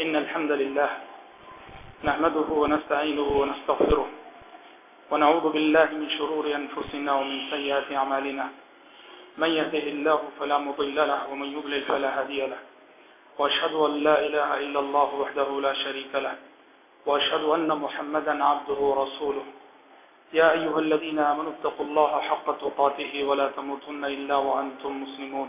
إن الحمد لله نحمده ونستعينه ونستغفره ونعوذ بالله من شرور أنفسنا ومن سيئات أعمالنا. من يهده الله فلا مضل له ومن يضلل فلا هادي له. وأشهد أن لا إله إلا الله وحده لا شريك له. وأشهد أن محمدا عبده ورسوله. يا أيها الذين آمنوا اتقوا الله حق تقاته ولا تموتن إلا وأنتم مسلمون.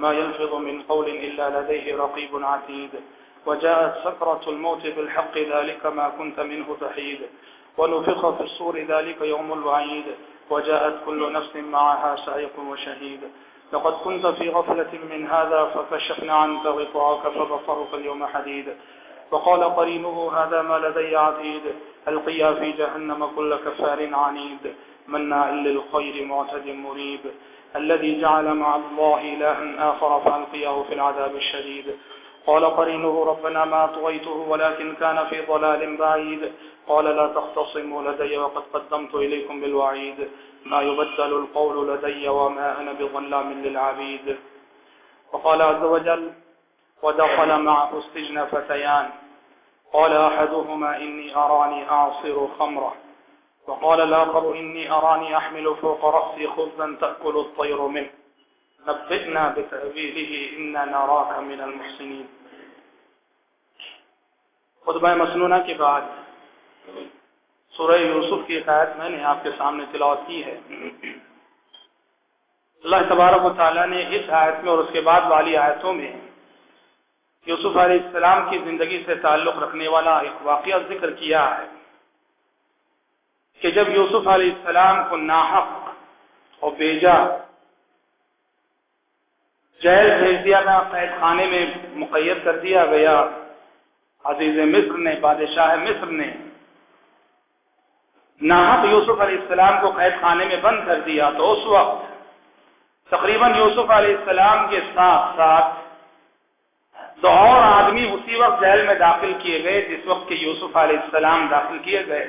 ما يلفظ من قول إلا لديه رقيب عتيد. وجاءت سكرة الموت بالحق، ذلك ما كنت منه تحيد. ونفخ في الصور، ذلك يوم الوعيد. وجاءت كل نفس معها سائق وشهيد. لقد كنت في غفلة من هذا، فكشفنا عنك غطاءك فبصرك اليوم حديد. وقال قرينه، هذا ما لدي عتيد. القيا في جهنم كل كفار عنيد. مناع للخير معتد مريب. الذي جعل مع الله إلها آخر فألقياه في العذاب الشديد. قال قرينه، ربنا ما طغيته ولكن كان في ضلال بعيد. قال، لا تختصموا لدي وقد قدمت إليكم بالوعيد. ما يبدل القول لدي وما أنا بظلام للعبيد. وقال عز وجل، ودخل معه السجن فتيان قال أحدهما، إني أراني أعصر خمرة. وقال الآخر إني أراني أحمل فوق رأسي خبزا تأكل الطير منه. نبئنا بتأويله إنا نراك من المحسنين. خطبہ مسنونہ کے بعد سورہ یوسف کی قید میں نے آپ کے سامنے تلاوت کی ہے۔ اللہ تبارک و تعالیٰ نے اس آیت میں اور اس کے بعد والی آیتوں میں یوسف علیہ السلام کی زندگی سے تعلق رکھنے والا ایک واقعہ ذکر کیا ہے۔ کہ جب یوسف علیہ السلام کو ناحق اور بیجا، جیل بھیج دیا گیا قید خانے میں مقید کر دیا گیا، عزیز مصر نے، بادشاہ مصر نے، ناحق یوسف علیہ السلام کو قید خانے میں بند کر دیا، تو اس وقت تقریباً یوسف علیہ السلام کے ساتھ ساتھ دو اور آدمی اسی وقت جیل میں داخل کیے گئے، جس وقت کہ یوسف علیہ السلام داخل کیے گئے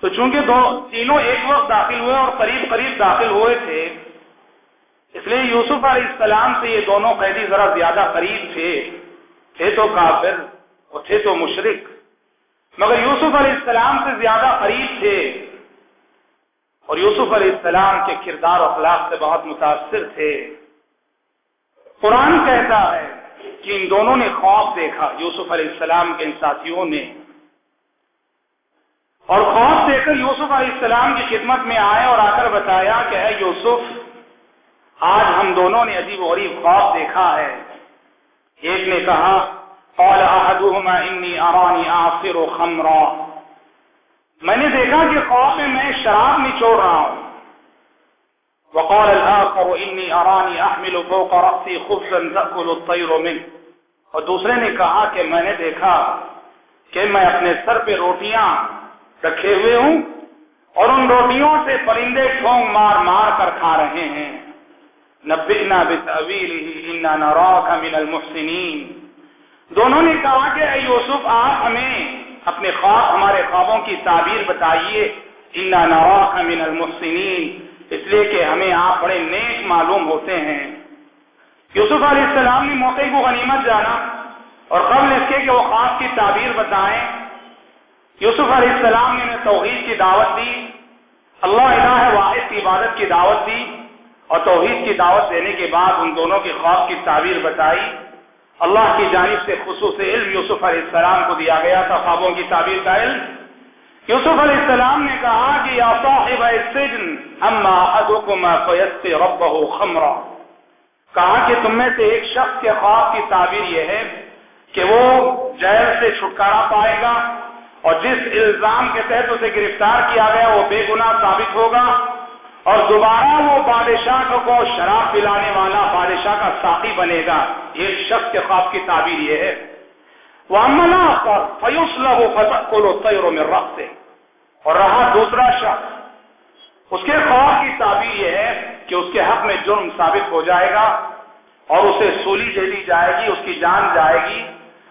تو چونکہ دو تینوں ایک وقت داخل ہوئے اور قریب قریب داخل ہوئے تھے، اس لیے یوسف علیہ السلام سے یہ دونوں قیدی ذرا زیادہ قریب تھے۔ تھے تو کافر اور تھے تو مشرق مگر یوسف علیہ السلام سے زیادہ قریب تھے۔ اور یوسف علیہ السلام کے کردار و اخلاق سے بہت متاثر تھے۔ قرآن کہتا ہے کہ ان دونوں نے خواب دیکھا، یوسف علیہ السلام کے ان ساتھیوں نے۔ اور خواب دے کر یوسف علیہ السلام کی خدمت میں آئے اور آ کر بتایا کہ اے یوسف، آج ہم دونوں نے عجیب و غریب خواب دیکھا ہے۔ ایک نے کہا، قال احدهما انی ارانی اعصر خمرا۔ میں نے دیکھا کہ خواب میں میں شراب نچوڑ رہا ہوں۔ وقال الاخر، انی ارانی احمل فوق رأسی خبزا تأكل الطير منه۔ اور دوسرے نے کہا کہ میں نے دیکھا کہ میں اپنے سر پہ روٹیاں رکھے ہوئے ہوں اور ان روٹیوں سے پرندے ٹھونگ مار مار کر کھا رہے ہیں۔ نبئنا بتأویلہ انا نراک من المحسنین۔ دونوں نے کہا کہ اے یوسف، آپ ہمیں اپنے خواب، ہمارے خوابوں کی تعبیر بتائیے۔ انا نراک من المحسنین۔ اس لیے کہ ہمیں آپ بڑے نیک معلوم ہوتے ہیں۔ یوسف علیہ السلام نے موقع کو غنیمت جانا اور قبل اس کے کہ وہ خواب کی تعبیر بتائیں۔ یوسف علیہ السلام نے توحید کی دعوت دی، اللہ الہ واحد کی عبادت کی دعوت دی اور توحید کی دعوت دینے کے بعد ان دونوں کے خواب کی تعبیر بتائی۔ اللہ کی جانب سے خصوص علم یوسف علیہ السلام کو دیا گیا تھا، خوابوں کی تعبیر کا علم۔ یوسف علیہ السلام نے کہا کہ یا صاحب السجن اما احدكما فيسقي ربه خمرا۔ کہا کہ تم میں سے ایک شخص کے خواب کی تعبیر یہ ہے کہ وہ جیل سے چھٹکارا پائے گا۔ اور جس الزام کے تحت اسے گرفتار کیا گیا وہ بے گناہ ثابت ہوگا اور دوبارہ وہ بادشاہ کو شراب پلانے والا بادشاہ کا ساقی بنے گا۔ ایک شخص کے خواب کی تعبیر یہ ہے۔ وہ امنا پر فیوسلا وہ فتح کو لو میں رخ اور رہا دوسرا شخص۔ اس کے خواب کی تعبیر یہ ہے کہ اس کے حق میں جرم ثابت ہو جائے گا اور اسے سولی دے دی جائے گی، اس کی جان جائے گی۔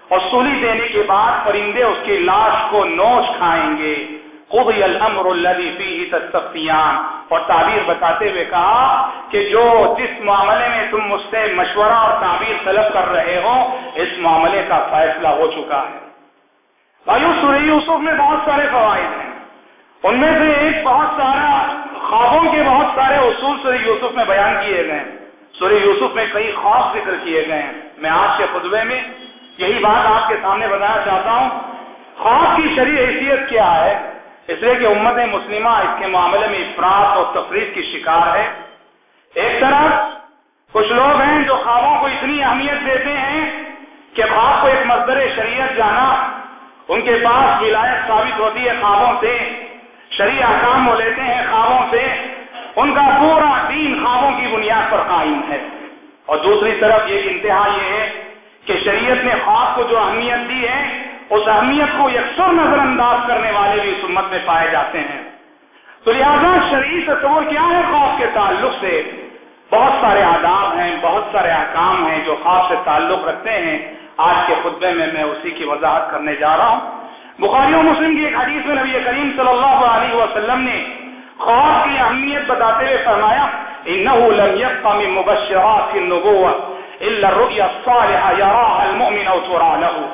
اور سولی دینے کے بعد پرندے اس کی لاش کو نوچ کھائیں گے۔ قضی الامر الذي فيه تستفتیان اور تعبیر بتاتے ہوئے کہا کہ جو جس معاملے میں تم مجھ سے مشورہ اور تعبیر طلب کر رہے ہو، اس معاملے کا فیصلہ ہو چکا ہے۔ بھائیو سورہ یوسف میں بہت سارے فوائد ہیں۔ ان میں سے ایک بہت سارا خوابوں کے بہت سارے اصول سورہ یوسف میں بیان کیے گئے ہیں۔ سورہ یوسف میں کئی خواب ذکر کیے گئے ہیں۔ میں آج کے خطبے میں یہی بات آپ کے سامنے بتانا چاہتا ہوں۔ خواب کی شریع حیثیت کیا ہے؟ اس لیے کہ امت مسلمہ اس کے معاملے میں افراد اور تفریح کی شکار ہے۔ ایک طرف کچھ لوگ ہیں جو خوابوں کو اتنی اہمیت دیتے ہیں کہ خواب کو ایک مزدور شریعت جانا، ان کے پاس ولایت ثابت ہوتی ہے خوابوں سے شریع احکام وہ لیتے ہیں خوابوں سے۔ ان کا پورا دین خوابوں کی بنیاد پر قائم ہے۔ اور دوسری طرف یہ انتہا یہ ہے کہ شریعت نے خواب کو جو اہمیت دی ہے، اس اہمیت کو یکسر نظر انداز کرنے والے بھی اس امت میں پائے جاتے ہیں۔ تو لہٰذا شریف تصور کیا ہے خوف کے تعلق سے؟ بہت سارے آداب ہیں، بہت سارے احکام ہیں جو خواب سے تعلق رکھتے ہیں۔ آج کے خطبے میں میں اسی کی وضاحت کرنے جا رہا ہوں۔ بخاری و مسلم کی ایک حدیث میں نبی کریم صلی اللہ علیہ وسلم نے خواب کی اہمیت بتاتے ہوئے فرمایا انه لم يبقى من مبشرات النبوة الا الرؤيا الصالحة يراها المؤمن او ترى له.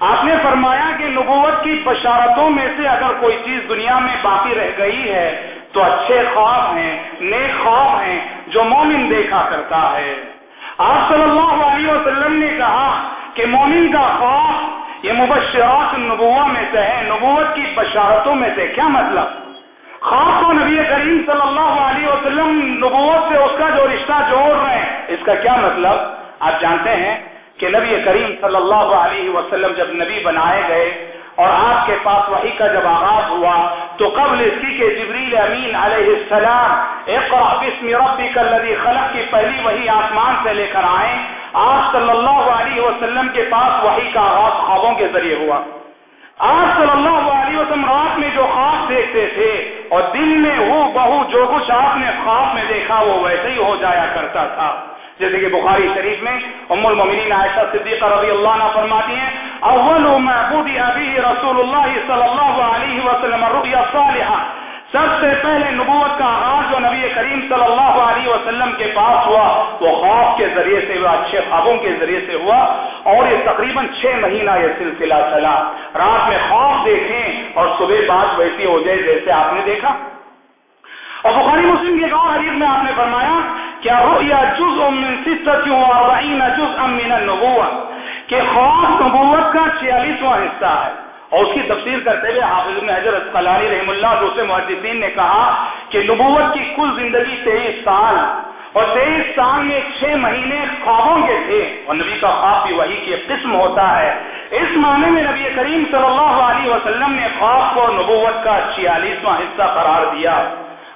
آپ نے فرمایا کہ نبوت کی بشارتوں میں سے اگر کوئی چیز دنیا میں باقی رہ گئی ہے تو اچھے خواب ہیں، نیک خواب ہیں جو مومن دیکھا کرتا ہے۔ آپ صلی اللہ علیہ وسلم نے کہا کہ مومن کا خواب یہ مبشرات نبوا میں سے ہے۔ نبوت کی بشارتوں میں سے کیا مطلب؟ خواب کو نبی کریم صلی اللہ علیہ وسلم نبوت سے اس کا جو رشتہ جوڑ رہے ہیں، اس کا کیا مطلب؟ آپ جانتے ہیں کہ نبی کریم صلی اللہ علیہ وسلم جب نبی بنائے گئے اور آپ کے پاس وہی کا جب آغاز ہوا، تو قبل اسی کے جبریل امین علیہ السلام اقرا بسم ربک الذی خلق کی پہلی وہی آسمان سے لے کر آئے آپ صلی اللہ علیہ وسلم کے پاس وہی کا آغاز خوابوں کے ذریعے ہوا۔ آپ صلی اللہ علیہ وسلم رات میں جو خواب دیکھتے تھے اور دن میں وہ بہو جو کچھ آپ نے خواب میں دیکھا، وہ ویسے ہی ہو جایا کرتا تھا۔ جیسے کہ بخاری شریف میں ام المؤمنین عائشہ صدیقہ رضی اللہ عنہ فرماتی ہیں، اول ما بدی ابی رسول اللہ صلی اللہ علیہ وسلم الرؤیا الصالحہ سب سے پہلے نبوت کا آغاز جو نبی کریم صلی اللہ علیہ وسلم کے پاس ہوا، وہ خوف کے ذریعے سے ہوا، اچھے خوابوں کے ذریعے سے ہوا، اور یہ تقریباً چھ مہینہ یہ سلسلہ چلا۔ رات میں خوف دیکھیں اور صبح بات ویسی ہو جائے جیسے آپ نے دیکھا۔ اور بخاری مسلم کی ایک اور حدیث میں آپ نے فرمایا کیا رؤیا جز من ستت و اربعین جز من النبوہ کہ خاص نبوت کا چھیالیسواں حصہ ہے۔ اور اس کی تفسیر کرتے ہوئے حافظ ابن حجر اسقلانی رحم اللہ دوسرے محدثین نے کہا کہ نبوت کی کل زندگی تیئیس سال، اور تیئیس سال میں چھ مہینے خوابوں کے تھے۔ اور نبی کا خواب بھی وہی کی قسم ہوتا ہے۔ اس معنی میں نبی کریم صلی اللہ علیہ وسلم نے خواب کو نبوت کا چھیالیسواں حصہ قرار دیا۔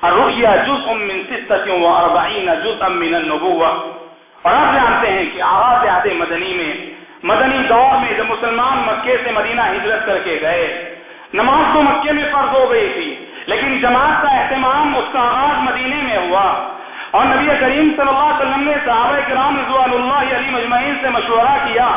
الرؤیا جزء من ستة واربعین جزءا من النبوة. اور آپ جانتے ہیں کہ آغاز عہد مدنی میں، مدنی دور میں جب مسلمان مکے سے مدینہ ہجرت کر کے گئے، نماز تو مکے میں فرض ہو گئی تھی، لیکن جماعت کا اہتمام اس کا آغاز مدینے میں ہوا۔ اور نبی کریم صلی اللہ علیہ وسلم نے صحابہ کرام رضوان اللہ علی مجمعین سے مشورہ کیا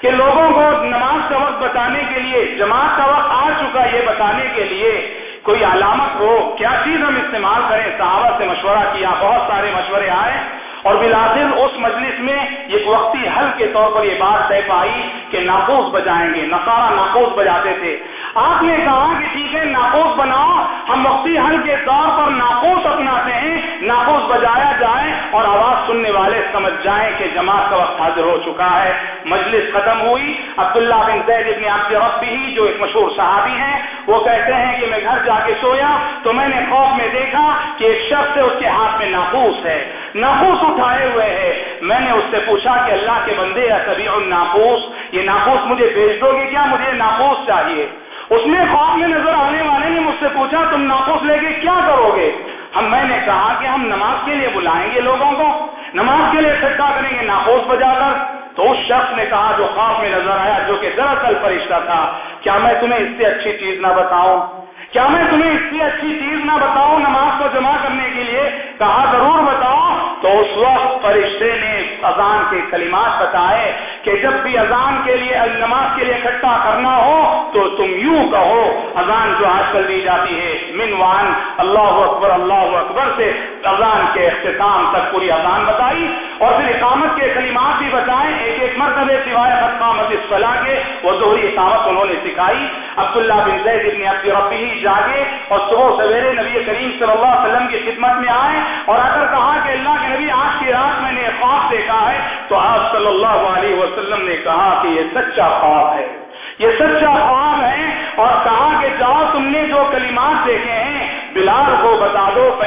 کہ لوگوں کو نماز کا وقت بتانے کے لیے، جماعت کا وقت آ چکا یہ بتانے کے لیے کوئی علامت ہو، کیا چیز ہم استعمال کریں؟ صحابہ سے مشورہ کیا، بہت سارے مشورے آئے۔ اور بلاخر اس مجلس میں ایک وقتی حل کے طور پر یہ بات طے پائی کہ ناقوس بجائیں گے۔ نسارا ناقوس بجاتے تھے۔ آپ نے کہا کہ ٹھیک ہے، ناقوس بناؤ، ہم وقتی حل کے طور پر ناقوس اپناتے ہیں، ناقوس بجایا جائے۔ اور آواز سننے والے سمجھ جائیں کہ جماعت کا وقت حاضر ہو چکا ہے۔ مجلس ختم ہوئی۔ عبداللہ بن زید ابن عبد ربی جو ایک مشہور صحابی ہیں، وہ کہتے ہیں کہ میں گھر جا کے سویا تو میں نے خوف میں دیکھا کہ ایک شخص ہے، اس کے ہاتھ میں ناقوس ہے۔ ناقوس اٹھائے ہوئے ہے۔ میں نے اس سے پوچھا کہ اللہ کے بندے یا کبھی ناقوس یہ ناقوس مجھے بھیج دو گے کیا؟ مجھے ناقوس چاہیے۔ اس نے خواب میں نظر آنے والے نے مجھ سے پوچھا، تم ناقوس لے کے کیا کرو گے؟ ہم میں نے کہا کہ ہم نماز کے لیے بلائیں گے لوگوں کو۔ نماز کے لیے اکٹھا کریں گے، ناخوش بجا کر۔ تو اس شخص نے کہا جو خواب میں نظر آیا، جو کہ دراصل فرشتہ تھا، کیا میں تمہیں اس سے اچھی چیز نہ بتاؤں؟ کیا میں تمہیں اس سے اچھی چیز نہ بتاؤں نماز کو جمع کرنے کے لیے؟ کہا ضرور بتاؤ تو اس وقت فرشتے نے اذان کے کلمات بتائے کہ جب بھی اذان کے لیے نماز کے لیے اکٹھا کرنا ہو تو تم یوں کہو، اذان جو آج کل دی جاتی ہے، من وان، اللہ اکبر اللہ اکبر سے اذان کے اختتام تک پوری اذان بتائی اور پھر اقامت کے کلمات بھی بتائیں ایک ایک نے سوائے خطامت صلاح کے وہ دوہری اقامت انہوں نے سکھائی۔ عبداللہ بن زید ابن عبد ربی جاگے اور صبح سویرے نبی کریم صلی اللہ علیہ وسلم کی خدمت میں آئے۔ اور اگر کہا کہ اللہ کے نبی آج کی رات میں نے خواب دیکھا ہے تو آپ صلی اللہ علیہ وسلم نے کہا کہ یہ سچا خواب ہے۔ یہ سچا خواب ہے اور کہا کہ جاؤ تم نے جو کلمات دیکھے ہیں، بلال کو بتا دو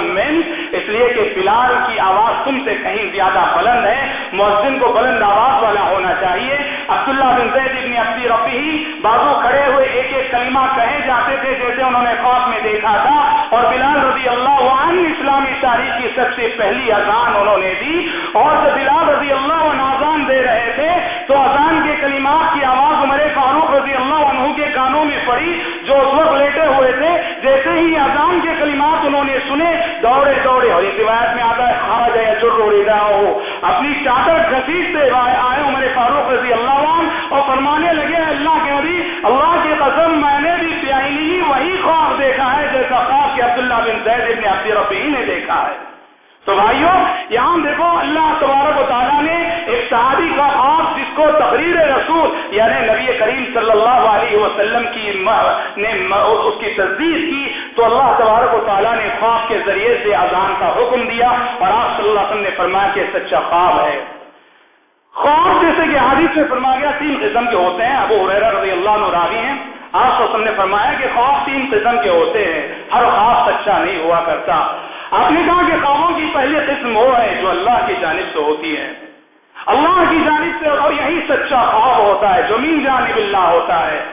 من، اس لیے کہ بلال کی آواز تم سے کہیں زیادہ بلند ہے محسن کو بلند آواز والا ہونا چاہیے۔ عبداللہ بن زید ابن عبدی رفیع بازو کھڑے ہوئے ایک ایک کلمہ کہے جاتے تھے، جیسے انہوں نے خواب میں دیکھا تھا۔ اور بلال رضی اللہ عنہ اسلامی تاریخ کی سب سے پہلی اذان انہوں نے دی۔ اور بلال رضی اللہ عنہ اذان دے رہے تھے تو اذان کے کلمات کی آواز عمر فاروق رضی اللہ عنہ کے کانوں میں پڑی، جو اس وقت لیٹے ہوئے تھے۔ جیسے ہی اذان کے کلمات انہوں نے سنے، دوڑے دوڑے۔ اور اس روایت میں آتا ہے کھا جائے چر ہو۔ اپنی چادر گھسیٹتے آئے عمر یعنی نبی کریم صلی اللہ علیہ وسلم کی نے اس کی تصدیق کی تو اللہ تبارک و تعالیٰ نے خواب کے ذریعے سے اذان کا حکم دیا اور آپ صلی اللہ علیہ وسلم نے فرمایا کہ سچا خواب ہے۔ خواب جیسے کہ حادث میں فرما گیا، تین قسم کے ہوتے ہیں۔ ابو حریرہ رضی اللہ عنہ راوی ہیں۔ آپ وسلم نے فرمایا کہ خواب تین قسم کے ہوتے ہیں۔ ہر خواب سچا نہیں ہوا کرتا۔ آپ نے کہا کہ خوابوں کی پہلی قسم وہ ہے جو اللہ کی جانب سے ہوتی ہے۔ اللہ کی جانب سے اور یہی سچا خواب ہوتا ہے، جو من جانب اللہ ہوتا ہے۔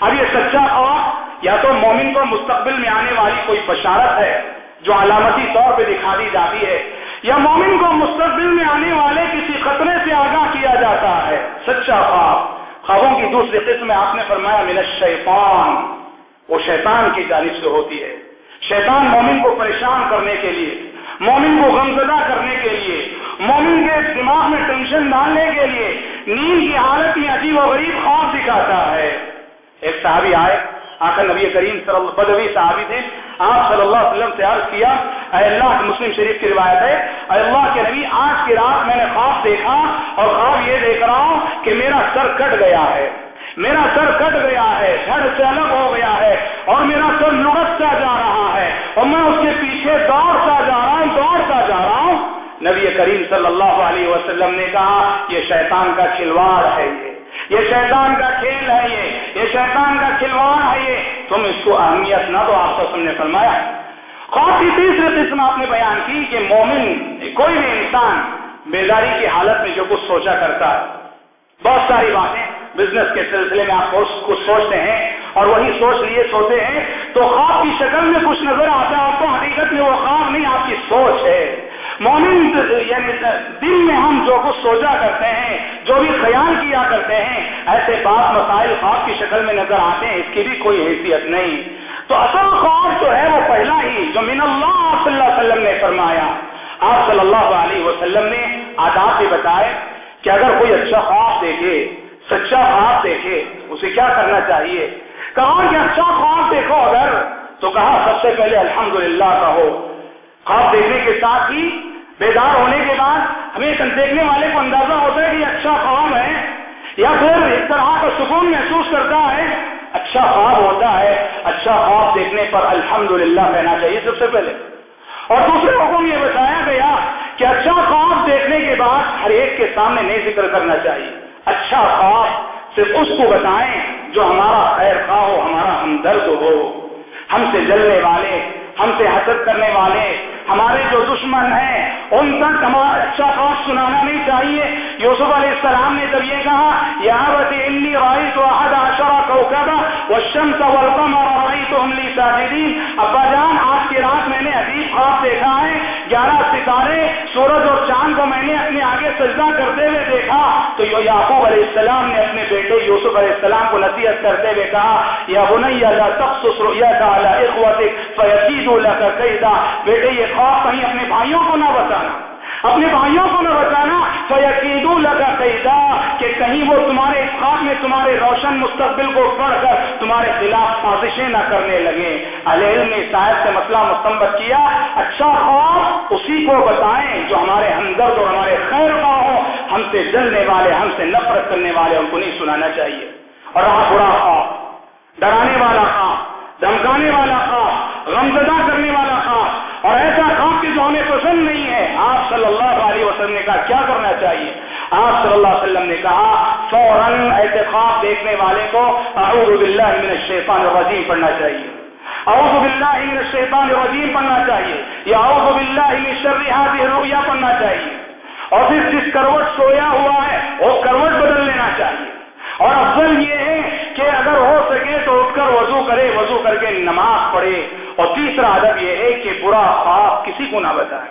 اب یہ سچا خواب یا تو مومن کو مستقبل میں آنے والی کوئی بشارت ہے، جو علامتی طور پہ دکھا دی جاتی ہے، یا مومن کو مستقبل میں آنے والے کسی خطرے سے آگاہ کیا جاتا ہے۔ سچا خواب۔ خوابوں کی دوسری قسم میں آپ نے فرمایا، من الشیطان۔ وہ شیطان کی جانب سے ہوتی ہے۔ شیطان مومن کو پریشان کرنے کے لیے، مومن کو غمزدہ کرنے کے لیے مومن کے دماغ ڈالنے کے لیے نیند کی حالت میں عجیب و غریب خواب دکھاتا ہے۔ ایک صحابی آئے، آخر نبی کریم صلی اللہ بدوی صحابی تھے۔ آپ صلی اللہ علیہ وسلم سے عرض کیا، اے اللہ مسلم شریف کی روایت ہے، اے اللہ کے نبی، آج کی رات میں نے خواب دیکھا اور خواب یہ دیکھ رہا ہوں کہ میرا سر کٹ گیا ہے۔ میرا سر کٹ گیا ہے، دھڑ سے الگ ہو گیا ہے اور میرا سر لڑکتا جا رہا ہے اور میں اس کے پیچھے دوڑتا جا رہا ہوں، دوڑتا جا رہا ہوں۔ نبی کریم صلی اللہ علیہ وسلم نے کہا، یہ شیطان کا کھلواڑ ہے یہ۔ یہ شیطان کا کھیل ہے یہ۔ یہ شیطان کا کھلواڑ ہے یہ۔ تم اس کو اہمیت نہ دو، آپ کو نے فرمایا۔ خواب کی تیسری قسم آپ نے بیان کی کہ مومن، کوئی بھی انسان بیداری کی حالت میں جو کچھ سوچا کرتا ہے۔ بہت ساری باتیں بزنس کے سلسلے میں آپ کچھ سوچتے ہیں اور وہی سوچ لیے سوتے ہیں تو خواب کی شکل میں کچھ نظر آتا ہے آپ کو حقیقت میں وہ خواب نہیں، آپ کی سوچ ہے۔ مومن یعنی دل میں ہم جو کچھ سوچا کرتے ہیں، جو بھی خیال کیا کرتے ہیں، ایسے بات مسائل خواب کی شکل میں نظر آتے ہیں، اس کی بھی کوئی حیثیت نہیں۔ تو اصل خواب جو ہے وہ پہلا ہی، جو من اللہ صلی اللہ علیہ وسلم نے فرمایا۔ آپ صلی اللہ علیہ وسلم نے آداب بھی بتائے کہ اگر کوئی اچھا خواب دیکھے، سچا خواب دیکھے، اسے کیا کرنا چاہیے؟ کہا کہ اچھا خواب دیکھو اگر، تو کہا سب سے پہلے الحمدللہ کہو۔ خواب دیکھنے کے ساتھ ہی بیدار ہونے کے بعد ہمیں دیکھنے والے کو اندازہ ہوتا ہے کہ اچھا خواب ہے، یا پھر اس طرح کا سکون محسوس کرتا ہے اچھا خواب ہوتا ہے اچھا خواب دیکھنے پر الحمدللہ کہنا چاہیے سب سے پہلے۔ اور دوسرے حکم یہ بتایا گیا کہ اچھا خواب دیکھنے کے بعد ہر ایک کے سامنے نہیں ذکر کرنا چاہیے۔ اچھا خواب صرف اس کو بتائیں جو ہمارا خیر خواہ ہو، ہمارا ہمدرد ہو۔ ہم سے جلنے والے ہم سے حسد کرنے والے، ہمارے جو دشمن ہیں، ان تک ہمارا اچھا خواب سنانا نہیں چاہیے۔ یوسف علیہ السلام نے جب یہ کہا یہاں انی رائی تو عہد اشرا کوکبا والشمس والقمر رأيتهم لي ساجدين ابا جان، آج کی رات سورج اور چاند کو میں نے اپنے آگے سجدہ کرتے ہوئے دیکھا، تو یہ یعقوب علیہ السلام نے اپنے بیٹے یوسف علیہ السلام کو نصیحت کرتے ہوئے کہا، یا بنیا لا تخصص رؤياك على اخوتك فيكيدوا لك كيدا بیٹے، یہ خواب کہیں اپنے بھائیوں کو نہ بتانا۔ اپنے بھائیوں کو نہ بتانا تو یقین لگا قیدا کہ کہیں وہ تمہارے خواب میں تمہارے روشن مستقبل کو پڑھ کر تمہارے خلاف سازشیں نہ کرنے لگے۔ علیہ نے صاحب سے مسئلہ مستمت کیا اچھا خواب اسی کو بتائیں جو ہمارے ہمدرد اور ہمارے خیر کا ہو ہم سے جلنے والے، ہم سے نفرت کرنے والے، ان کو نہیں سنانا چاہیے۔ اور رہا برا خواب، ڈرانے والا خواب، دھمکانے والا خواب، غمزدہ کرنے والا خواب۔ اور ایسا خواب کہ جو ہمیں پسند نہیں صلی اللہ علیہ وسلم نے کہا، کیا کرنا چاہیے؟ آپ صلی اللہ علیہ وسلم نے کہا، فوراً ایسے دیکھنے والے کو اعوذ باللہ من الشیطان الرجیم پڑھنا چاہیے. اعوذ باللہ من الشیطان الرجیم پڑھنا چاہیے یا اعوذ باللہ من شر هذه الرؤيا پڑھنا چاہیے اور پھر جس کروٹ سویا ہوا ہے وہ کروٹ بدل لینا چاہیے اور افضل یہ ہے کہ اگر ہو سکے تو اٹھ کر وضو کرے، وضو کر کے نماز پڑھے اور تیسرا ادب یہ ہے کہ برا خواب کسی کو نہ بتائے۔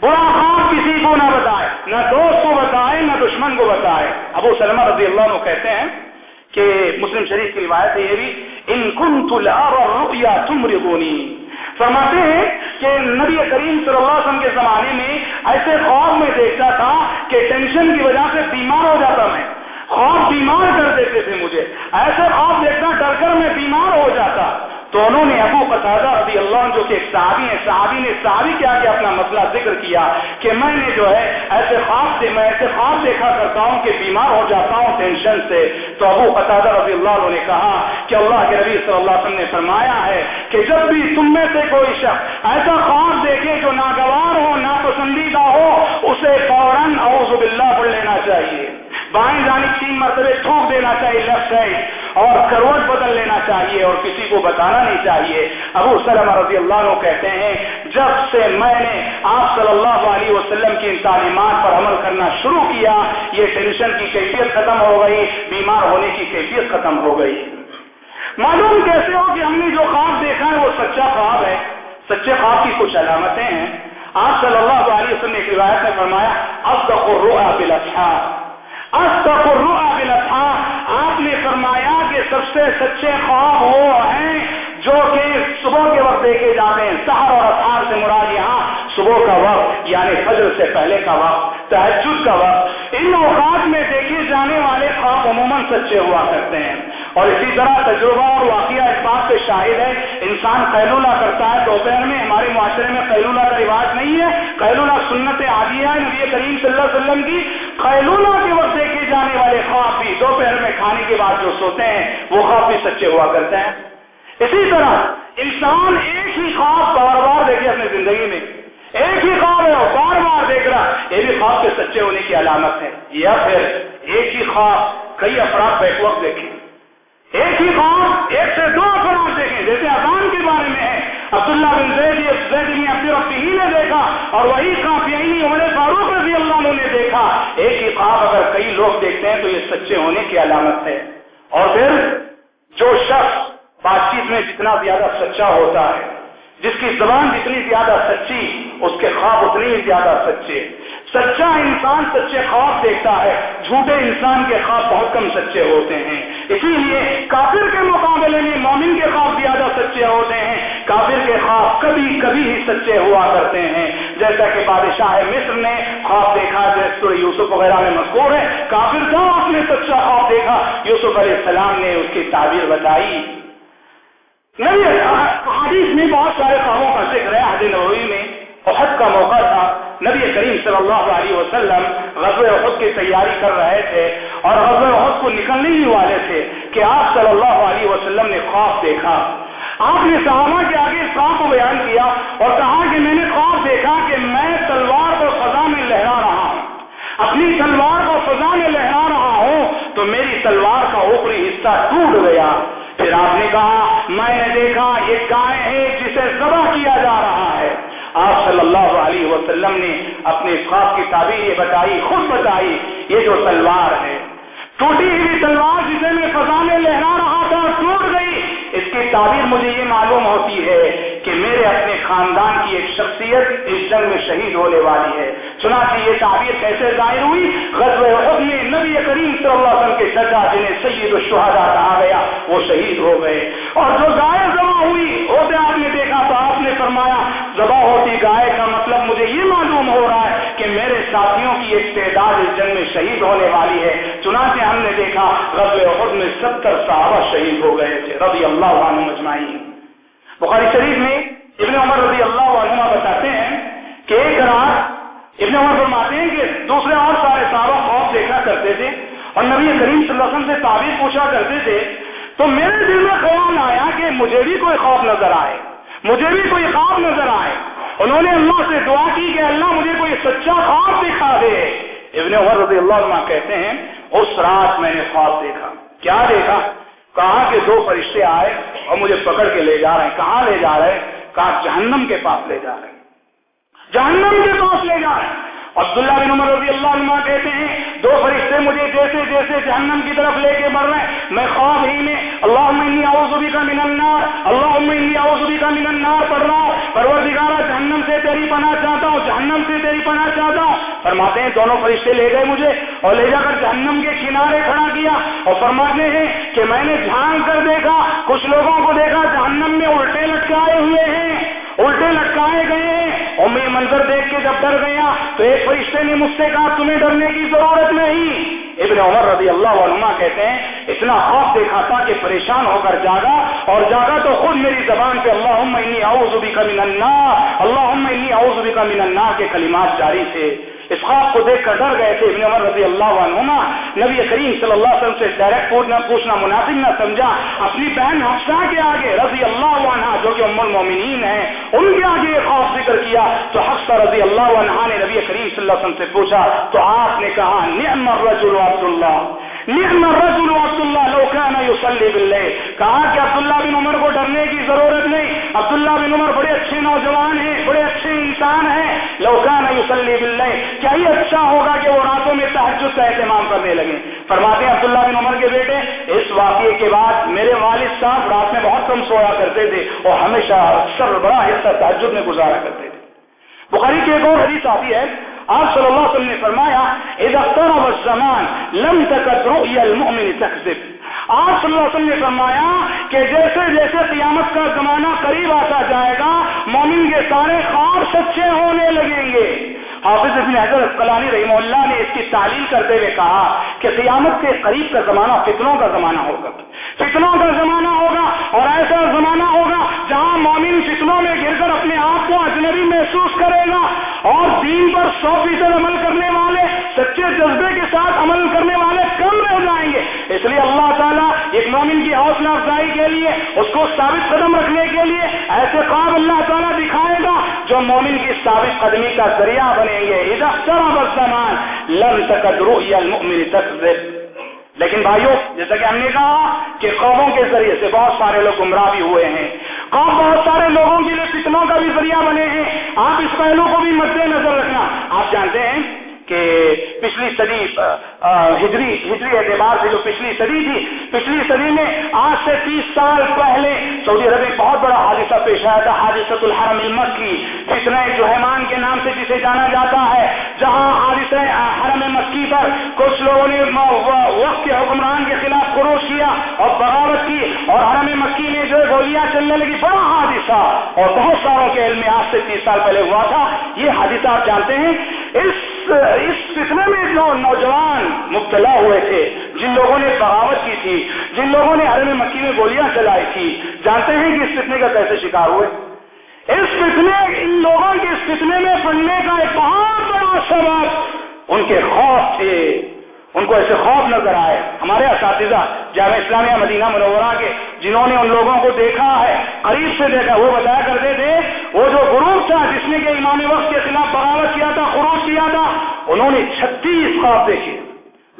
برا خواب کسی کو نہ بتائے، نہ دوست کو بتائے، نہ دشمن کو بتائے۔ ابو سلمہ رضی اللہ عنہ کہتے ہیں کہ مسلم شریف کی روایت ہے یہ بھی، ان کن تلیا تم ربونی فرماتے ہیں کہ نبی کریم صلی اللہ علیہ وسلم کے زمانے میں ایسے خواب میں دیکھتا تھا کہ ٹینشن کی وجہ سے بیمار ہو جاتا میں۔ خواب بیمار کر دیتے تھے مجھے۔ ایسے خواب دیکھنا ڈر کر میں بیمار ہو جاتا۔ تو انہوں نے ابو قطادہ رضی اللہ جو کہ ایک صحابی ہیں، صحابی نے صحابی کے آگے اپنا مسئلہ ذکر کیا کہ میں نے جو ہے، ایسے خواب سے، میں ایسے خواب دیکھا کرتا ہوں کہ بیمار ہو جاتا ہوں ٹینشن سے۔ تو ابو قطادہ رضی اللہ عنہ نے کہا کہ اللہ کے نبی صلی اللہ علیہ وسلم نے فرمایا ہے کہ جب بھی تم میں سے کوئی شخص ایسا خواب دیکھے جو ناگوار ہو، ناپسندیدہ ہو، اسے فوراً اعوذ باللہ پڑھ لینا چاہیے۔ بائیں جانب تین مرتبے ٹھوک دینا چاہیے لیفٹ سائڈ اور کروٹ بدل لینا چاہیے اور کسی کو بتانا نہیں چاہیے۔ ابو سلم رضی اللہ عنہ کہتے ہیں، جب سے میں نے آپ صلی اللہ علیہ وسلم کی ان تعلیمات پر عمل کرنا شروع کیا، یہ ٹینشن کی کیفیت ختم ہو گئی، بیمار ہونے کی کیفیت ختم ہو گئی۔ معلوم کیسے ہو کہ ہم نے جو خواب دیکھا ہے، وہ سچا خواب ہے۔ سچے خواب کی کچھ علامتیں ہیں۔ آپ صلی اللہ علیہ وسلم نے ایک روایت میں فرمایا اب تک آپ نے فرمایا کہ سب سے سچے خواب وہ ہیں جو کہ صبح کے وقت دیکھے جاتے ہیں۔ سہر اور اثار سے مراد یہاں صبح کا وقت یعنی فجر سے پہلے کا وقت تحجد کا وقت۔ ان اوقات میں دیکھے جانے والے خواب عموماً سچے ہوا کرتے ہیں۔ اور اسی طرح تجربہ اور واقعہ اس بات سے شاہد ہے، انسان قیلولہ کرتا ہے دوپہر میں ہمارے معاشرے میں قیلولہ کا رواج نہیں ہے۔ قیلولہ سنت عادی ہے، نبی کریم صلی اللہ علیہ وسلم کی قیلولہ کے وقت دیکھے جانے والے خواب بھی۔ دوپہر میں کھانے کے بعد جو سوتے ہیں، وہ خواب بھی سچے ہوا کرتے ہیں۔ اسی طرح انسان ایک ہی خواب بار بار دیکھے اپنی زندگی میں۔ ایک ہی خواب ہے بار بار دیکھ رہا۔ یہ بھی خواب کے سچے ہونے کی علامت ہے۔ یا پھر ایک ہی خواب کئی افراد بیک وقت دیکھیں۔ ایک ہی خواب ایک سے دو افراد دیکھیں جیسے اذان کے بارے میں ہے۔ عبداللہ بن زید زید بن عبد رفی ہی نے دیکھا اور وہی خواب یہی یعنی عمر فاروق رضی اللہ عنہ نے دیکھا۔ ایک ہی خواب اگر کئی لوگ دیکھتے ہیں تو یہ سچے ہونے کی علامت ہے۔ اور پھر جو شخص بات چیت میں جتنا زیادہ سچا ہوتا ہے، جس کی زبان جتنی زیادہ سچی، اس کے خواب اتنی ہی زیادہ سچے۔ سچا انسان سچے خواب دیکھتا ہے۔ جھوٹے انسان کے خواب بہت کم سچے ہوتے ہیں۔ اسی لیے کافر کے مقابلے میں مومن کے خواب زیادہ سچے ہوتے ہیں۔ کافر کے خواب کبھی کبھی ہی سچے ہوا کرتے ہیں۔ جیسا کہ بادشاہ مصر نے خواب دیکھا جیسے یوسف وغیرہ میں مشہور ہے، کافر تھا اس نے سچا خواب دیکھا، یوسف علیہ السلام نے اس کی تعبیر بتائی۔ نہیں حدیث میں بہت سارے خوابوں کا ذکر ہے حد نبوی میں۔ عہد کا موقع تھا۔ نبی کریم صلی اللہ علیہ وسلم غزل عہد کی تیاری کر رہے تھے اور غزل عہد کو نکلنے ہی والے تھے کہ آپ صلی اللہ علیہ وسلم نے خواب دیکھا۔ آپ نے صحابہ کے آگے اس خواب کو بیان کیا اور کہا کہ میں نے خواب دیکھا کہ میں تلوار کو فضا میں لہرا رہا ہوں۔ اپنی تلوار کو فضا میں لہرا رہا ہوں تو میری تلوار کا اوپری حصہ ٹوٹ گیا۔ پھر آپ نے کہا، میں نے دیکھا یہ گائے ہے جسے ذبح کیا جا رہا ہے۔ آپ صلی اللہ علیہ وسلم نے اپنے خواب کی تعبیر یہ بتائی، خود بتائی، یہ جو تلوار ہے، ٹوٹی ہوئی تلوار جسے میں فضانے لہرا رہا تھا تعبیر مجھے یہ معلوم ہوتی ہے کہ میرے اپنے خاندان کی ایک شخصیت اس جنگ میں شہید ہونے والی ہے۔ چنانچہ یہ تعبیر کیسے ظاہر ہوئی؟ غزب خود میں نبی کریم صلی اللہ علیہ وسلم کے چچا جنہیں سید الشہدا کہا گیا، وہ شہید ہو گئے۔ اور جو گائے جمع ہوئی ہوتے آپ نے دیکھا تو آپ نے فرمایا ذبح ہوتی گائے کا مطلب مجھے یہ معلوم ہو رہا ہے کہ میرے ساتھیوں کی ایک تعداد اس جنگ میں شہید ہونے والی ہے۔ چنانچہ ہم نے دیکھا غزب خود میں ستر صحابہ شہید ہو گئے تھے، رضی اللہ عنہ مجمعین بخاری شریف میں ابن عمر رضی اللہ عنہ بتاتے ہیں کہ ایک رات ابن عمر فرماتے ہیں کہ دوسرے اور سارے صحابہ خوف دیکھا کرتے تھے اور نبی کریم صلی اللہ علیہ وسلم سے تعبیر پوچھا کرتے تھے، تو میرے دل میں خیال آیا کہ مجھے بھی کوئی خوف نظر آئے، مجھے بھی کوئی خواب نظر آئے۔ انہوں نے اللہ سے دعا کی کہ اللہ مجھے کوئی سچا خواب دکھا دے۔ ابن عمر رضی اللہ عنہ کہتے ہیں، اس رات میں نے خواب دیکھا۔ کیا دیکھا؟ کہا کہ دو فرشتے آئے اور مجھے پکڑ کے لے جا رہے ہیں۔ کہاں لے جا رہے؟ ہیں کہا جہنم کے پاس لے جا رہے ہیں۔ جہنم کے پاس لے جا رہے ہیں۔ عبداللہ بن عمر رضی اللہ عنہ کہتے ہیں، دو فرشتے مجھے جیسے جیسے جہنم کی طرف لے کے بڑھ رہے ہیں۔ میں خواب ہی میں اللہ انی اعوذ بک من النار اللہ انی اعوذ بک من النار پڑھ رہا ہوں۔ پروردگارہ، جہنم سے تیری پناہ چاہتا ہوں، جہنم سے تیری پناہ چاہتا ہوں۔ فرماتے ہیں، دونوں فرشتے لے گئے مجھے اور لے جا کر جہنم کے کنارے کھڑا کیا۔ اور فرماتے ہیں کہ میں نے جھانک کر دیکھا، کچھ لوگوں کو دیکھا جہنم میں الٹے لٹکائے ہوئے ہیں۔ الٹے لٹکائے گئے ہیں اور میں منظر دیکھ کے جب ڈر گیا تو ایک فرشتے نے مجھ سے کہا، تمہیں ڈرنے کی ضرورت نہیں۔ ابن عمر رضی اللہ عنہ کہتے ہیں اتنا خوف دیکھا تھا کہ پریشان ہو کر جاگا اور جاگا تو خود میری زبان پہ اللہ انی اعوذ بک من النار اللہ انی اعوذ بک من النار کے کلمات جاری تھے۔ اس خواب کو دیکھ کر ڈر گئے تھے ابن عمر رضی اللہ عنہما۔ نبی کریم صلی اللہ علیہ وسلم سے ڈائریکٹ پوچھنا پوچھنا، مناسب نہ سمجھا۔ اپنی بہن حفصہ کے آگے رضی اللہ عنہ، جو کہ ام المومنین ہیں، ان کے آگے یہ خوف ذکر کیا۔ تو حفصہ رضی اللہ عنہ نے نبی کریم صلی اللہ علیہ وسلم سے پوچھا، تو آپ نے کہا، نعم الرجل عبداللہ۔ نعم الرجل عبداللہ لو كان يصلي بالليل. کہا کہ عبداللہ بن عمر کو ڈرنے کی ضرورت نہیں. عبداللہ بن عمر بڑے اچھے نوجوان ہیں، بڑے اچھے انسان ہیں. لو كان يصلي بالليل. کیا ہی اچھا ہوگا کہ وہ راتوں میں تحجد کا اہتمام کرنے لگے فرماتے ہیں عبداللہ بن عمر کے بیٹے، اس واقعے کے بعد میرے والد صاحب رات میں بہت کم سویا کرتے تھے اور ہمیشہ اکثر بڑا حصہ تحجد میں گزارا کرتے تھے۔ بخاری کی ایک اور حدیث آتی ہے آپ صلی اللہ علیہ وسلم نے فرمایا، اذا اقترب الزمان، لم تكد رؤيا المؤمن تكذب آپ صلی اللہ علیہ وسلم نے فرمایا کہ جیسے جیسے قیامت کا زمانہ قریب آتا جائے گا، مومن کے سارے خواب سچے ہونے لگیں گے۔ حافظ ابن حضر اسقلانی رحمہ اللہ نے اس کی تعلیم کرتے ہوئے کہا کہ قیامت کے قریب کا زمانہ فتنوں کا زمانہ ہوگا۔ فتنوں کا زمانہ ہوگا اور ایسا زمانہ ہوگا جہاں مومن فتنوں میں گر کر اپنے آپ کو اجنبی محسوس کرے گا اور دین پر سو فیصد عمل کرنے والے، سچے جذبے کے ساتھ عمل کرنے والے کم رہ جائیں گے۔ اس لیے اللہ تعالیٰ ایک مومن کی حوصلہ افزائی کے لیے، اس کو ثابت قدم رکھنے کے لیے ایسے خواب اللہ تعالیٰ دکھائے گا جو مومن کی ثابت قدمی کا ذریعہ بنے گے۔ لن تکد رؤیا المؤمن تکذب لیکن بھائیوں جیسا کہ ہم نے کہا کہ قوموں کے ذریعے سے بہت سارے لوگ گمراہ بھی ہوئے ہیں۔ قوم بہت سارے لوگوں کے لیے فتنوں کا بھی ذریعہ بنے ہیں۔ آپ اس پہلو کو بھی مد نظر رکھنا۔ آپ جانتے ہیں کہ پچھلی صدی ہجری ہجری اعتبار سے جو پچھلی صدی تھی، پچھلی صدی میں آج سے تیس سال پہلے سعودی عرب میں بہت بڑا حادثہ پیش آیا تھا حادثت الحرم المکی۔ فتنہ جوہمان کے نام سے جسے جانا جاتا ہے، جہاں خلاف کیا اور بغاوت کی اور حرم مکی میں جو گولیاں چلنے لگی، بڑا حادثہ۔ اور بہت ساروں کے علم میں آج سے تیس سال پہلے ہوا تھا۔ یہ حادثہ آپ جانتے ہیں۔ اس اس فتنے میں جو نوجوان مبتلا ہوئے تھے، جن لوگوں نے بغاوت کی تھی، جن لوگوں نے حرم مکی میں گولیاں چلائی تھی، جانتے ہیں کہ اس فتنے کا کیسے شکار ہوئے؟ اس فتنے، ان لوگوں کے اس فتنے میں پڑنے کا ایک بہت بڑا سبب ان کے خوف تھے۔ ان کو ایسے خوف نظر آئے۔ ہمارے اساتذہ جامع اسلامیہ مدینہ منورہ کے جنہوں نے ان لوگوں کو دیکھا ہے، قریب سے دیکھا، وہ بتایا کرتے تھے، وہ جو گروپ تھا، جس نے کہ امام وقت کے خلاف بغاوت کیا تھا، خروج کیا تھا، انہوں نے چھتیس خواب دیکھے۔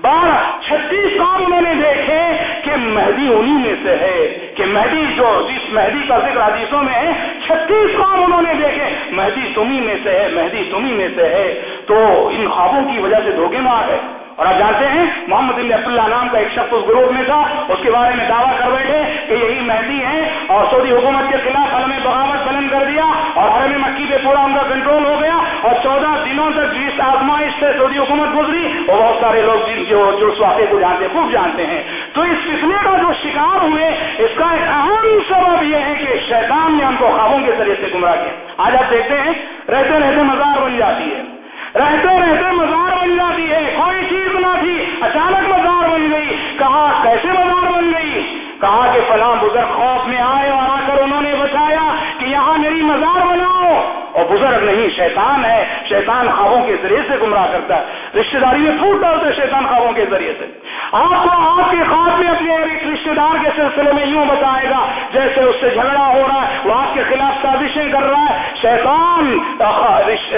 بارہ، چھتیس خواب انہوں نے دیکھے کہ مہدی انہی میں سے ہے، کہ مہدی جو جس مہدی کا ذکر حدیثوں میں ہے، چھتیس خواب انہوں نے دیکھے، مہدی تمہیں میں سے ہے، مہدی تمہیں میں سے ہے۔ تو ان خوابوں کی وجہ سے دھوکے مار ہے اور آپ جانتے ہیں محمد اللہ نام کا ایک شخص اس گروپ میں تھا، اس کے بارے میں دعویٰ کر بیٹھے کہ یہی مہدی ہیں اور سعودی حکومت کے خلاف حرم بغاوت بلند کر دیا اور حرم مکی پہ پورا ان کا کنٹرول ہو گیا اور چودہ دنوں تک جس آزمائش سے سعودی حکومت گزری، وہ بہت سارے لوگ جن جو جو اس واقعے کو جانتے، خوب جانتے ہیں۔ تو اس فتنے کا جو شکار ہوئے، اس کا ایک اہم سبب یہ ہے کہ شیطان نے ہم کو خوابوں کے ذریعے سے گمراہ کیا۔ آج آپ دیکھتے ہیں، رہتے رہتے مزار بن جاتی ہے۔ رہتے رہتے مزار بن جاتی ہے، کوئی چیز نہ تھی۔ اچانک مزار بن گئی۔ کہا، کیسے مزار بن گئی؟ کہا کہ فلاں بزرگ خوف میں آئے اور آ کر انہوں نے بتایا کہ یہاں میری مزار بناؤ۔ اور بزرگ نہیں، شیطان ہے۔ شیطان خوابوں کے ذریعے سے گمراہ کرتا ہے۔ رشتے داری میں پھوٹ ڈالتے شیطان خوابوں کے ذریعے سے۔ آپ کو آپ کے خواب میں اپنے ایک رشتے دار کے سلسلے میں یوں بتائے گا، جیسے اس سے جھگڑا ہو رہا ہے، وہ آپ کے خلاف سازشیں کر رہا ہے۔ شیطان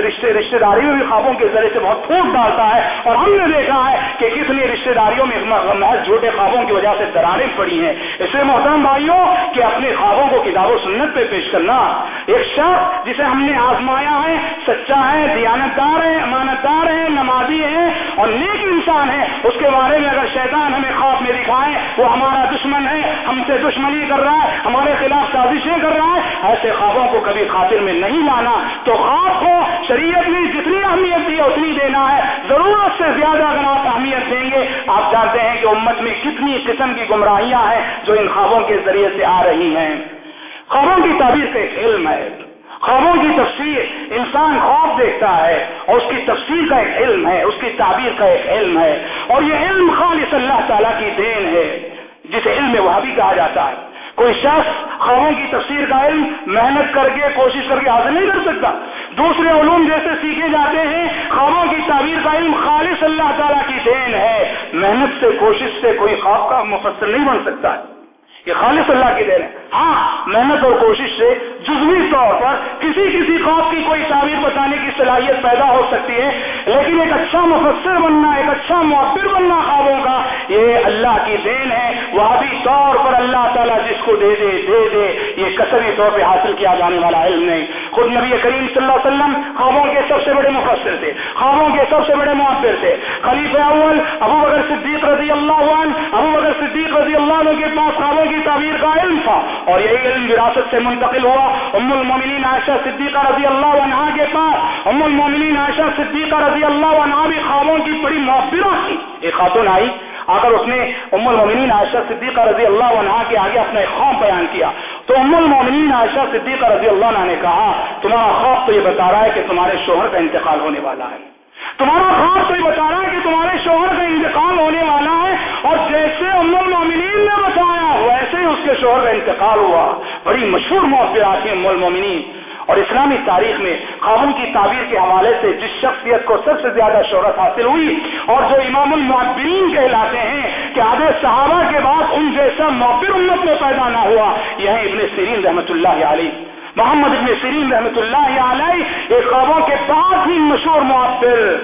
رشتے رشتے داری میں بھی خوابوں کے ذریعے سے بہت پھوٹ ڈالتا ہے۔ اور ہم نے دیکھا ہے کہ کتنی رشتے داریوں میں محض جھوٹے خوابوں کی وجہ سے دراریں پڑی ہیں۔ اس لیے محترم بھائیوں کہ اپنے خوابوں کو کتاب و سنت پہ پیش کرنا۔ ایک شخص جسے ہم نے آزمایا ہے، سچا ہے، دیانتدار ہے امانت دار ہے، نمازی ہے اور نیک انسان ہے، اس کے بارے میں اگر شیطان ہمیں خواب میں دکھائے، وہ ہمارا دشمن ہے، ہم سے دشمنی کر رہا ہے، ہمارے خلاف سازشیں کر رہا ہے، ایسے خوابوں کو کبھی خاطر میں نہیں لانا۔ تو خواب کو شریعت میں جتنی اہمیت دی اتنی دینا ہے۔ ضرورت سے زیادہ اگر آپ اہمیت دیں گے، آپ جانتے ہیں کہ امت میں کتنی قسم کی گمراہیاں ہیں جو ان خوابوں کے ذریعے سے آ رہی ہیں۔ خوابوں کی تعبیر کا ایک علم ہے۔ خوابوں کی تفسیر انسان خواب دیکھتا ہے اور اس کی تفسیر کا ایک علم ہے، اس کی تعبیر کا ایک علم ہے۔ اور یہ علم خالص اللہ تعالیٰ کی دین ہے، جسے علم وہ بھی کہا جاتا ہے۔ کوئی شخص خوابوں کی تفسیر کا علم محنت کر کے، کوشش کر کے حاصل نہیں کر سکتا۔ دوسرے علوم جیسے سیکھے جاتے ہیں خوابوں کی تعبیر کا علم خالص اللہ تعالیٰ کی دین ہے۔ محنت سے، کوشش سے کوئی خواب کا مفسر نہیں بن سکتا۔ ہے یہ خالص اللہ کی دین ہے۔ ہاں محنت اور کوشش سے جزوی طور پر کسی کسی خواب کی کوئی تعبیر بتانے کی صلاحیت پیدا ہو سکتی ہے، لیکن ایک اچھا مفسر بننا، ایک اچھا معبر بننا خواب یہ اللہ کی دین ہے وہ ابھی طور پر اللہ تعالیٰ جس کو دے دے دے دے، یہ کثری طور پہ حاصل کیا جانے والا علم نہیں۔ خود نبی کریم صلی اللہ علیہ وسلم خوابوں کے سب سے بڑے مفسر تھے، خوابوں کے سب سے بڑے معبر تھے۔ خلیفہ اول ابو بکر صدیق رضی اللہ عنہ، ابو بکر صدیق رضی اللہ عنہ کے پاس خوابوں کی تعبیر کا علم تھا۔ اور یہی علم وراثت سے منتقل ہوا ام المومنین عائشہ صدیقہ رضی اللہ عنہ کے پاس۔ ام المومنین عائشہ صدیقہ رضی اللہ عنہ بھی خوابوں کی بڑی معبرہ تھی۔ ایک خاتون آئی۔ آ کر اس نے ام المومنین عائشہ صدیقہ رضی اللہ عنہ کے آگے اپنا ایک خواب بیان کیا، تو ام المومنین عائشہ صدیقہ رضی اللہ عنہ نے کہا، تمہارا خواب تو یہ بتا رہا ہے کہ تمہارے شوہر کا انتقال ہونے والا ہے۔ تمہارا خواب تو یہ بتا رہا ہے کہ تمہارے شوہر کا انتقال ہونے والا ہے۔ اور جیسے ام المومنین نے بتایا، ویسے ہی اس کے شوہر کا انتقال ہوا۔ بڑی مشہور موت پہ آتی ہے ام المومنین اور اسلامی تاریخ میں خوابوں کی تعبیر کے حوالے سے جس شخصیت کو سب سے زیادہ شہرت حاصل ہوئی اور جو امام المعبرین کہلاتے ہیں کہ آدھے صحابہ کے بعد ان جیسا معبر امت میں پیدا نہ ہوا یہ ابن سیرین رحمۃ اللہ علیہ، محمد ابن سیرین رحمۃ اللہ علیہ ایک خوابوں کے بہت ہی مشہور معبر۔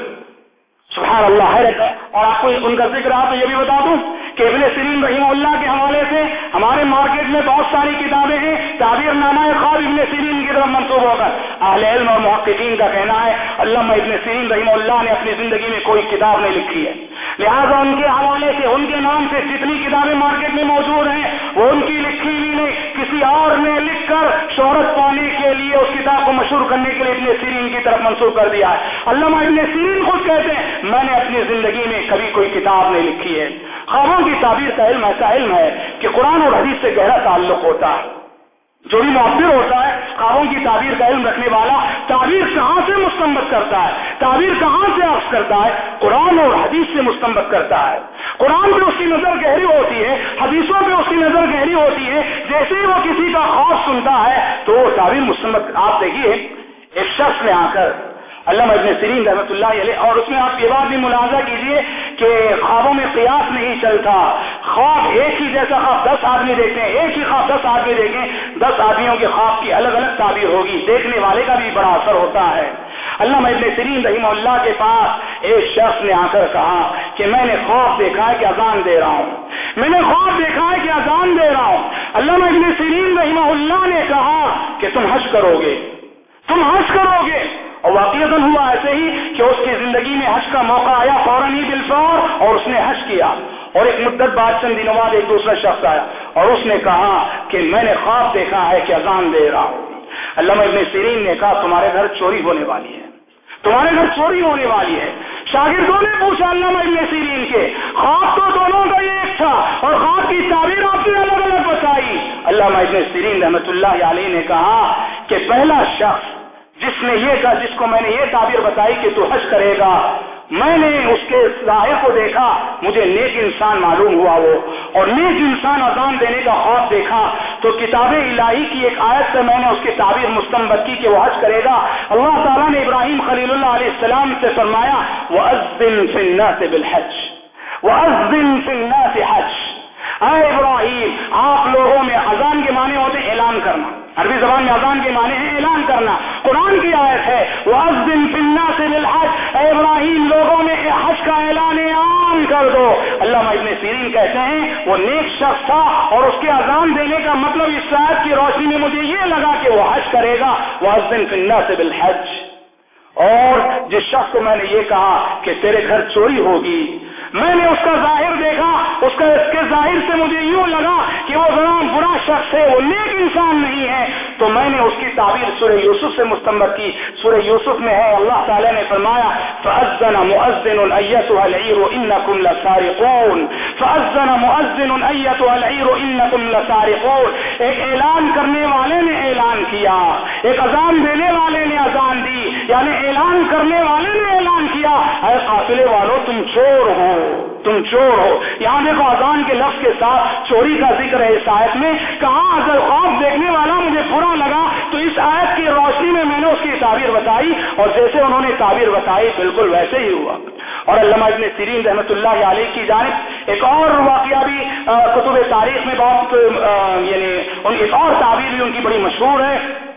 سبحان اللہ ہے۔ اور آپ کو ان کا ذکر آپ یہ بھی بتا دوں۔ کہ ابن سلیم رحیم اللہ کے حوالے سے ہمارے مارکیٹ میں بہت ساری کتابیں ہیں، تعبیر نامہ خواب ابن سلیم کی طرف منسوخ ہو کر اہل علم اور محققین کا کہنا ہے اللہ ابن سلیم رحیم اللہ نے اپنی زندگی میں کوئی کتاب نہیں لکھی ہے۔ لہٰذا ان کے حوالے سے، ان کے نام سے جتنی کتابیں مارکیٹ میں موجود ہیں، وہ ان کی لکھی ہوئی نے کسی اور نے لکھ کر شہرت پانے کے لیے اس کتاب کو مشہور کرنے کے لیے ابن سیرین کی طرف منسوخ کر دیا ہے۔ علامہ ابن سیرین خود کہتے ہیں، میں نے اپنی زندگی میں کبھی کوئی کتاب نہیں لکھی ہے۔ خوابوں کی تعبیر کا علم ایسا علم ہے کہ قرآن اور حدیث سے گہرا تعلق ہوتا ہے۔ جو بھی معبر ہوتا ہے خوابوں کی تعبیر کا علم رکھنے والا تعبیر کہاں سے مستمت کرتا ہے؟ تعبیر کہاں سے عکس کرتا ہے؟ قرآن اور حدیث سے مستمت کرتا ہے۔ قرآن پہ اس کی نظر گہری ہوتی ہے، حدیثوں پہ اس کی نظر گہری ہوتی ہے، جیسے ہی وہ کسی کا خوف سنتا ہے تو وہ تعبیر مستمت آپ دیکھیے، ایک شخص نے آ کر علامہ ابن سرین رحمۃ اللہ علیہ، اور اس میں آپ یہ بات بھی ملاحظہ کیجیے کہ خوابوں میں قیاس نہیں چلتا۔ خواب ایک ہی جیسا خواب دس آدمی دیکھتے ہیں، ایک ہی خواب دس آدمی دیکھیں، دس آدمیوں کے خواب کی الگ الگ تعبیر ہوگی۔ دیکھنے والے کا بھی بڑا اثر ہوتا ہے۔ علامہ ابن سرین رحمہ اللہ کے پاس ایک شخص نے آ کر کہا کہ میں نے خواب دیکھا ہے کہ اذان دے رہا ہوں۔ میں نے خواب دیکھا ہے کہ اذان دے رہا ہوں۔ علامہ ابن سرین رحمہ اللہ نے کہا کہ تم حج کرو گے۔ تم حج کرو گے۔ اور واقعات ہوا ایسے ہی کہ اس کی زندگی میں حج کا موقع آیا فوراً ہی بالفور اور اس نے حج کیا اور ایک مدت بعد چند دنوں بعد ایک دوسرا شخص آیا اور اس نے کہا کہ میں نے خواب دیکھا ہے کہ اذان دے رہا ہوں۔ علامہ ابن سیرین نے کہا تمہارے گھر چوری ہونے والی ہے۔ تمہارے گھر چوری ہونے والی ہے۔ شاگردوں نے پوچھا علامہ ابن سیرین کے، خواب تو دونوں کا ایک تھا اور خواب کی تعبیر آپ نے الگ الگ بتائی۔ علامہ ابن سیرین رحمۃ اللہ علیہ نے کہا کہ پہلا شخص جس نے یہ کہا جس کو میں نے یہ تعبیر بتائی کہ تو حج کرے گا، میں نے اس کے ظاہر کو دیکھا، مجھے نیک انسان معلوم ہوا وہ۔ اور نیک انسان اذان دینے کا خواب دیکھا۔ تو کتاب الہی کی ایک آیت سے میں نے اس کی تعبیر مستمبت کی کہ وہ حج کرے گا۔ اللہ تعالیٰ نے ابراہیم خلیل اللہ علیہ السلام سے فرمایا وہ ازدن فننا سے بالحج۔ وہ ازدن فننا سے حج۔ اے ابراہیم، آپ لوگوں میں اذان کے معنی ہوتے اعلان کرنا۔ عربی زبان میں اذان کے معنی ہے اعلان کرنا۔ قرآن کی آیت ہے وہ دن فلنا سے بالحج اے ابراہیم، لوگوں میں حج کا اعلان عام کر دو۔ اللہ ابن سیرین کہتے ہیں، وہ نیک شخص تھا اور اس کے اذان دینے کا مطلب اس شاید کی روشنی میں مجھے یہ لگا کہ وہ حج کرے گا۔ وہ دن فلنا سے بالحج۔ اور جس شخص کو میں نے یہ کہا کہ تیرے گھر چوری ہوگی میں نے اس کا ظاہر دیکھا، اس کا اس کے ظاہر سے مجھے یوں لگا کہ وہ ذرا برا شخص ہے، وہ نیک انسان نہیں ہے۔ تو میں نے اس کی تعبیر سورہ یوسف سے مستمر کی۔ سورہ یوسف میں ہے، اللہ تعالیٰ نے فرمایا، فأذن مؤذن أيتها العير إنكم لسارقون۔ فأذن مؤذن أيتها العير إنكم لسارقون۔ ایک اعلان کرنے والے نے اعلان کیا۔ ایک اذان دینے والے نے اذان دی۔ یعنی اعلان کرنے والے نے اے قافلے والوں تم چور ہو، تم چور ہو۔ یہاں دیکھو اذان کے لفظ کے ساتھ چوری کا ذکر ہے اس آیت میں۔ کہاں اگر خوف دیکھنے والا مجھے برا لگا، تو اس آیت کی روشنی میں میں نے اس کی تعبیر بتائی۔ اور جیسے انہوں نے تعبیر بتائی، بالکل ویسے ہی ہوا۔ اور علامہ ابن سیرین رحمۃ اللہ علیہ کی جانب ایک اور واقعہ بھی کتب تاریخ میں بہت یعنی ان، ایک اور تعبیر بھی ان کی بڑی مشہور ہے۔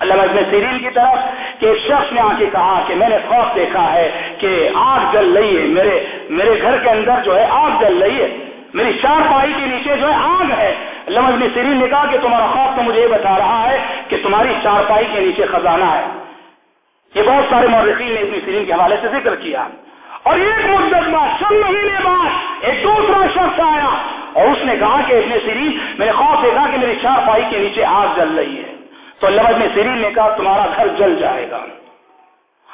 علامہ ابن سیرین کی طرف کہ ایک شخص نے آ کے کہا کہ میں نے خوف دیکھا ہے کہ آگ جل رہی ہے، میرے میرے گھر کے اندر جو ہے آگ جل رہی ہے۔ میری چار پائی کے نیچے جو ہے آگ ہے۔ علامہ ابن سیرین نے کہا کہ تمہارا خوف تو مجھے یہ بتا رہا ہے کہ تمہاری چار پائی کے نیچے خزانہ ہے۔ یہ بہت سارے مورخین نے ابن سیرین کے حوالے سے ذکر کیا۔ اور ایک مدت بعد چند مہینے بعد ایک دوسرا شخص آیا اور اس نے کہا کہ ابن سیرین، میں نے خوف دیکھا کہ میری چار پائی کے نیچے آگ جل رہی ہے۔ تو اللہ نے سیرین نے کہا تمہارا گھر جل جائے گا۔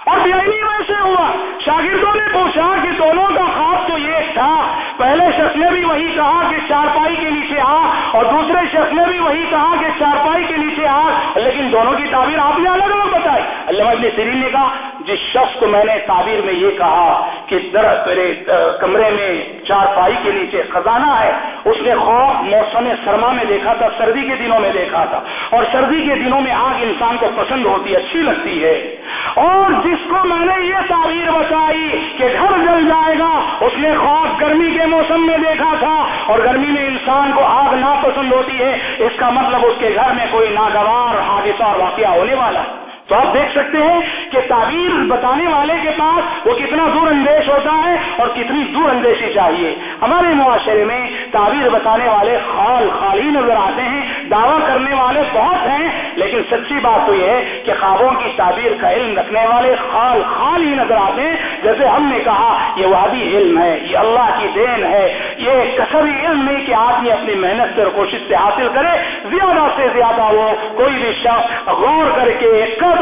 اور ویسے ہوا۔ شاگردوں نے پوچھا کہ دونوں کا خواب تو یہ تھا۔ پہلے شخص نے بھی وہی کہا کہ چارپائی کے نیچے آ، اور دوسرے شخص نے بھی وہی کہا کہ چارپائی کے نیچے آ۔ لیکن دونوں کی تعبیر آپ نے الگ الگ بتائی۔ اللہ ابن سیرین نے کہا، جس شخص کو میں نے تعبیر میں یہ کہا کہ درخت میرے کمرے میں چار پائی کے نیچے خزانہ ہے، اس نے خوف، موسم سرما میں دیکھا تھا، سردی کے دنوں میں دیکھا تھا۔ اور سردی کے دنوں میں آگ انسان کو پسند ہوتی ہے اچھی لگتی ہے۔ اور جس کو میں نے یہ تعبیر بتائی کہ گھر جل جائے گا، اس نے خوف گرمی کے موسم میں دیکھا تھا۔ اور گرمی میں انسان کو آگ ناپسند ہوتی ہے، اس کا مطلب اس کے گھر میں کوئی ناگوار حادثہ اور واقعہ ہونے والا ہے۔ تو آپ دیکھ سکتے ہیں کہ تعبیر بتانے والے کے پاس وہ کتنا دور اندیش ہوتا ہے اور کتنی دور اندیشی چاہیے۔ ہمارے معاشرے میں تعبیر بتانے والے خال خالی نظر آتے ہیں، دعویٰ کرنے والے بہت ہیں، لیکن سچی بات تو یہ ہے کہ خوابوں کی تعبیر کا علم رکھنے والے خال خال ہی نظر آتے ہیں۔ جیسے ہم نے کہا، یہ وادی علم ہے، یہ اللہ کی دین ہے، یہ کسبی علم نہیں کہ آدمی اپنی محنت سے اور کوشش سے حاصل کرے، زیادہ سے زیادہ وہ کوئی بھی شخص غور کر کے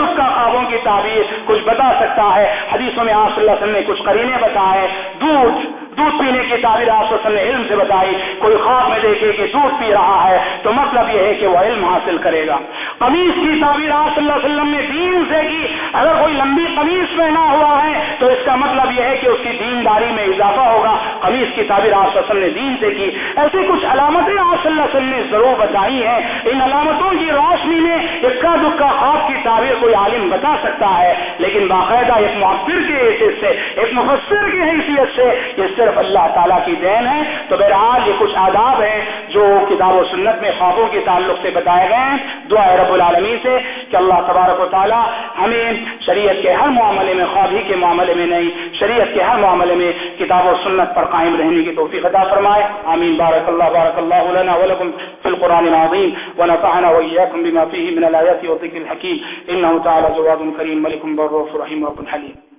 اس کا خوابوں کی تعبیر کچھ بتا سکتا ہے۔ حدیثوں میں آپ صلی اللہ علیہ وسلم نے کچھ کرینے بتائے دودھ دودھ پینے کی تعبیر آپ نے علم سے بتائی، کوئی خواب میں دیکھے کہ دودھ پی رہا ہے، تو مطلب یہ ہے کہ وہ علم حاصل کرے گا۔ قمیص کی تعبیر آپ صلی اللہ علیہ وسلم نے دین سے کی۔ اگر کوئی لمبی قمیص پہنا ہوا ہے، تو اس کا مطلب یہ ہے کہ اس کی دینداری میں اضافہ ہوگا۔ قمیص کی تعبیر آپ وسلم نے دین سے کی۔ ایسی کچھ علامتیں آپ صلی اللہ علیہ وسلم نے ضرور بتائی ہیں۔ ان علامتوں کی روشنی میں اکا دکا خواب کی تعبیر کوئی عالم بتا سکتا ہے۔ لیکن باقاعدہ ایک معفر کی حیثیت سے، ایک مفسر کی حیثیت سے یہ صرف اللہ تعالیٰ کی دین ہے، تو بہرحال یہ کچھ آداب ہیں جو کتاب و سنت میں خوابوں کے تعلق سے بتائے گئے ہیں۔ دعا رب العالمین سے کہ اللہ تبارک و تعالیٰ ہمیں شریعت کے ہر معاملے میں خوابی کے معاملے میں نہیں، شریعت کے ہر معاملے میں کتاب و سنت پر قائم رہنے کی توفیق عطا فرمائے۔ آمین۔ بارک اللہ بارک اللہ لنا ولکم فی القرآن العظیم۔ ونفعنا وإياكم بما فيه من الآيات والذكر الحكيم إنه تعالى جواد كريم ملك بر رحيم وكن حليم